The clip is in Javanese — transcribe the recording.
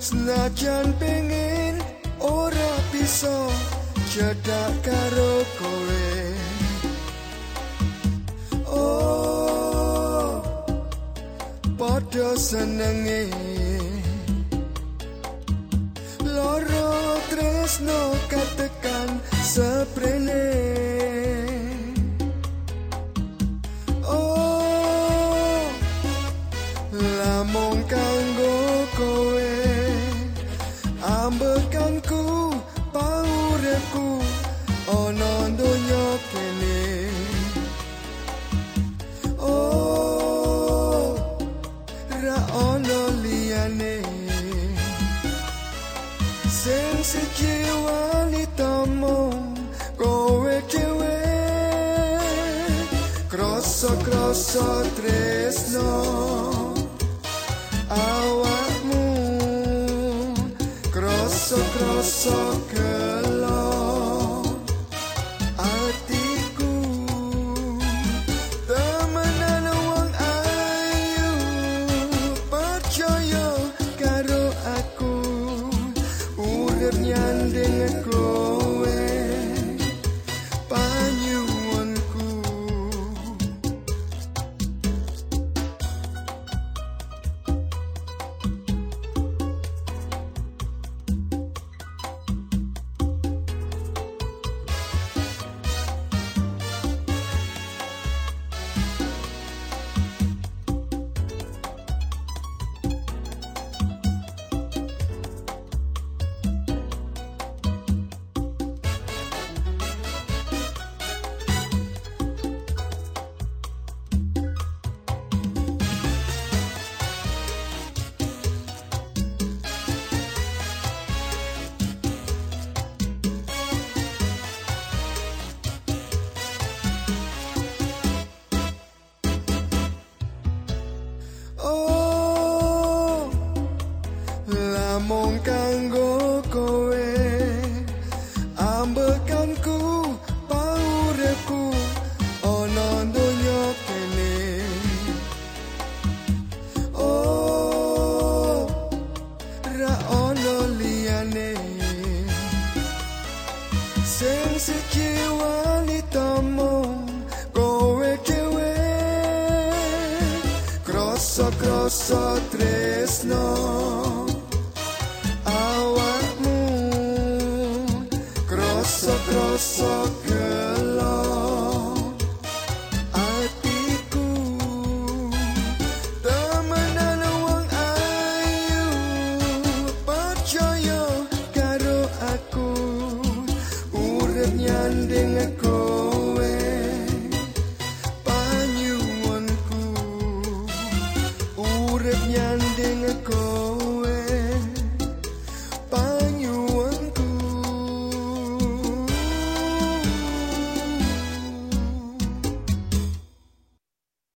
senajan pengen ora bisa cedak karo kowe. Oh padha senenge loro tresno katekan seprene sing siji wanita mung kowe dhewe. Kroso kroso tresno awakmu. Kroso kroso tresno awakmu ke